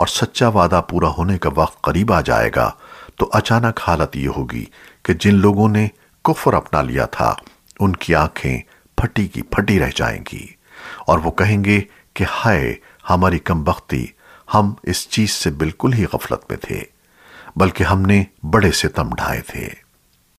اور سچا وعدہ پورا ہونے کا وقت قریب آ جائے گا، تو اچانک حالت یہ ہوگی کہ جن لوگوں نے کفر اپنا لیا تھا، ان کی آنکھیں پھٹی کی پھٹی رہ جائیں گی۔ اور وہ کہیں گے کہ ہائے، ہماری کم بختی، ہم اس چیز سے بالکل ہی غفلت میں تھے، بلکہ ہم نے بڑے ستم ڈھائے تھے۔